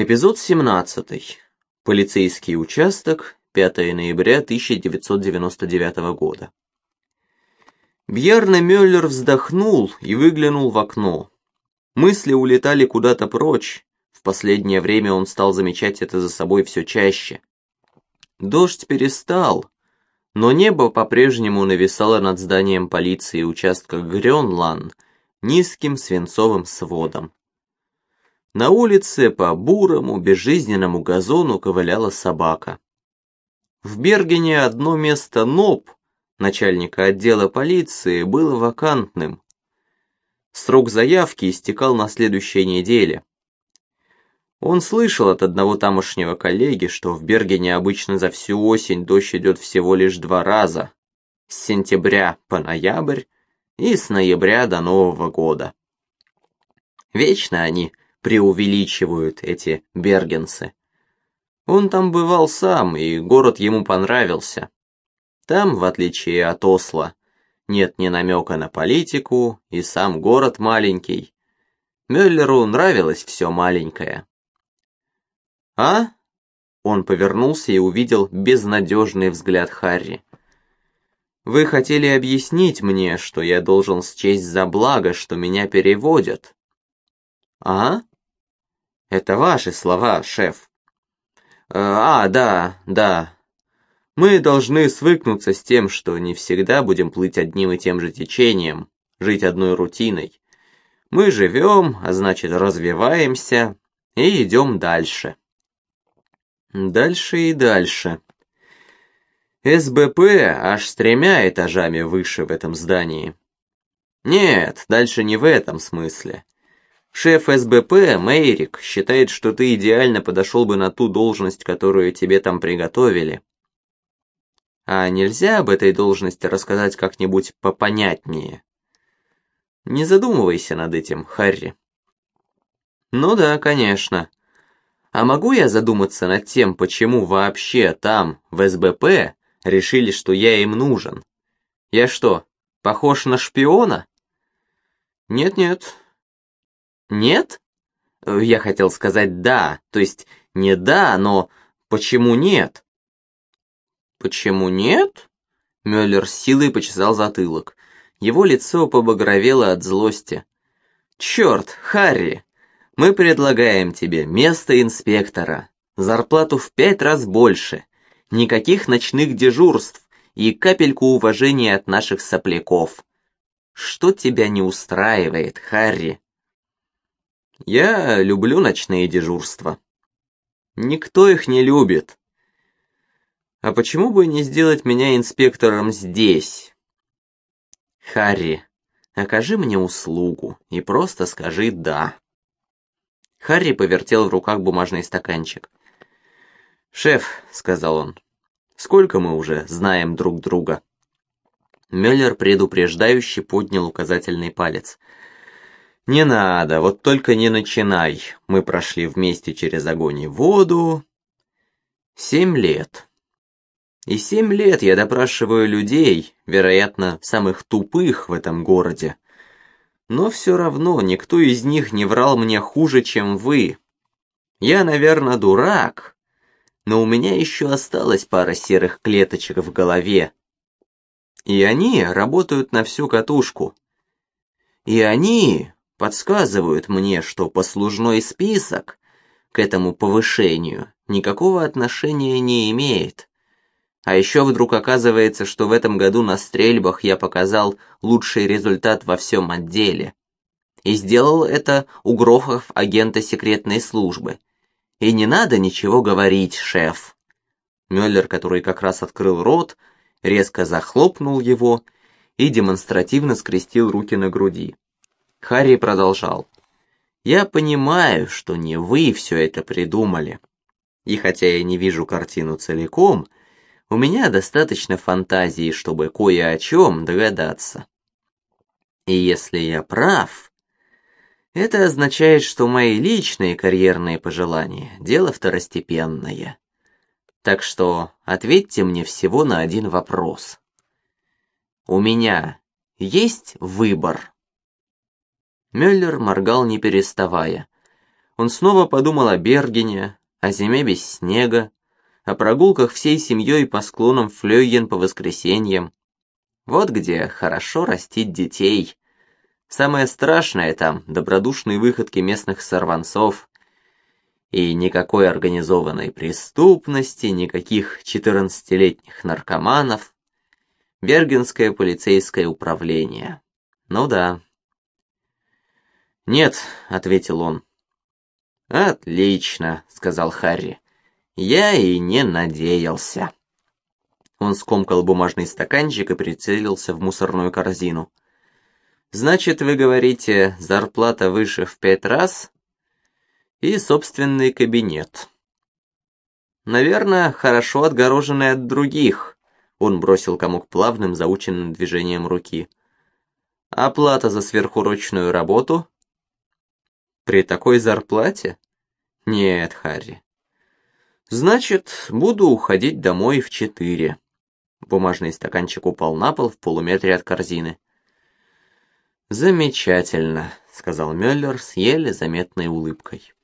Эпизод 17. Полицейский участок. 5 ноября 1999 года. Бьерне Мюллер вздохнул и выглянул в окно. Мысли улетали куда-то прочь. В последнее время он стал замечать это за собой все чаще. Дождь перестал, но небо по-прежнему нависало над зданием полиции участка Грёнлан низким свинцовым сводом. На улице по бурому, безжизненному газону ковыляла собака. В Бергене одно место НОП, начальника отдела полиции, было вакантным. Срок заявки истекал на следующей неделе. Он слышал от одного тамошнего коллеги, что в Бергене обычно за всю осень дождь идет всего лишь два раза, с сентября по ноябрь и с ноября до Нового года. Вечно они преувеличивают эти бергенцы. Он там бывал сам, и город ему понравился. Там, в отличие от Осло, нет ни намека на политику, и сам город маленький. Мюллеру нравилось все маленькое. «А?» Он повернулся и увидел безнадежный взгляд Харри. «Вы хотели объяснить мне, что я должен счесть за благо, что меня переводят?» «А?» Это ваши слова, шеф. Э, а, да, да. Мы должны свыкнуться с тем, что не всегда будем плыть одним и тем же течением, жить одной рутиной. Мы живем, а значит развиваемся и идем дальше. Дальше и дальше. СБП аж с тремя этажами выше в этом здании. Нет, дальше не в этом смысле. Шеф СБП, Мейрик, считает, что ты идеально подошел бы на ту должность, которую тебе там приготовили. А нельзя об этой должности рассказать как-нибудь попонятнее? Не задумывайся над этим, Харри. Ну да, конечно. А могу я задуматься над тем, почему вообще там, в СБП, решили, что я им нужен? Я что, похож на шпиона? Нет-нет, нет? Э, я хотел сказать «да», то есть не «да», но «почему нет?» «Почему нет?» Мюллер силой почесал затылок. Его лицо побагровело от злости. «Черт, Харри, мы предлагаем тебе место инспектора, зарплату в пять раз больше, никаких ночных дежурств и капельку уважения от наших сопляков. Что тебя не устраивает, Харри?» Я люблю ночные дежурства. Никто их не любит. А почему бы не сделать меня инспектором здесь? Харри, окажи мне услугу и просто скажи «да». Харри повертел в руках бумажный стаканчик. «Шеф», — сказал он, — «сколько мы уже знаем друг друга?» Мюллер предупреждающе поднял указательный палец — «Не надо, вот только не начинай. Мы прошли вместе через огонь и воду. Семь лет. И семь лет я допрашиваю людей, вероятно, самых тупых в этом городе. Но все равно никто из них не врал мне хуже, чем вы. Я, наверное, дурак, но у меня еще осталась пара серых клеточек в голове. И они работают на всю катушку. И они, подсказывают мне, что послужной список к этому повышению никакого отношения не имеет. А еще вдруг оказывается, что в этом году на стрельбах я показал лучший результат во всем отделе. И сделал это у Грохов агента секретной службы. И не надо ничего говорить, шеф. Мюллер, который как раз открыл рот, резко захлопнул его и демонстративно скрестил руки на груди. Харри продолжал. «Я понимаю, что не вы все это придумали. И хотя я не вижу картину целиком, у меня достаточно фантазии, чтобы кое о чем догадаться. И если я прав, это означает, что мои личные карьерные пожелания – дело второстепенное. Так что ответьте мне всего на один вопрос. У меня есть выбор?» Мюллер моргал не переставая. Он снова подумал о Бергене, о зиме без снега, о прогулках всей семьей по склонам Флёйен по воскресеньям. Вот где хорошо растить детей. Самое страшное там — добродушные выходки местных сорванцов. И никакой организованной преступности, никаких четырнадцатилетних наркоманов. Бергенское полицейское управление. Ну да. «Нет», — ответил он. «Отлично», — сказал Харри. «Я и не надеялся». Он скомкал бумажный стаканчик и прицелился в мусорную корзину. «Значит, вы говорите, зарплата выше в пять раз?» «И собственный кабинет». «Наверное, хорошо отгороженный от других», — он бросил комок плавным, заученным движением руки. «Оплата за сверхурочную работу?» При такой зарплате? Нет, Харри. Значит, буду уходить домой в четыре. Бумажный стаканчик упал на пол в полуметре от корзины. «Замечательно», — сказал Мюллер с еле заметной улыбкой.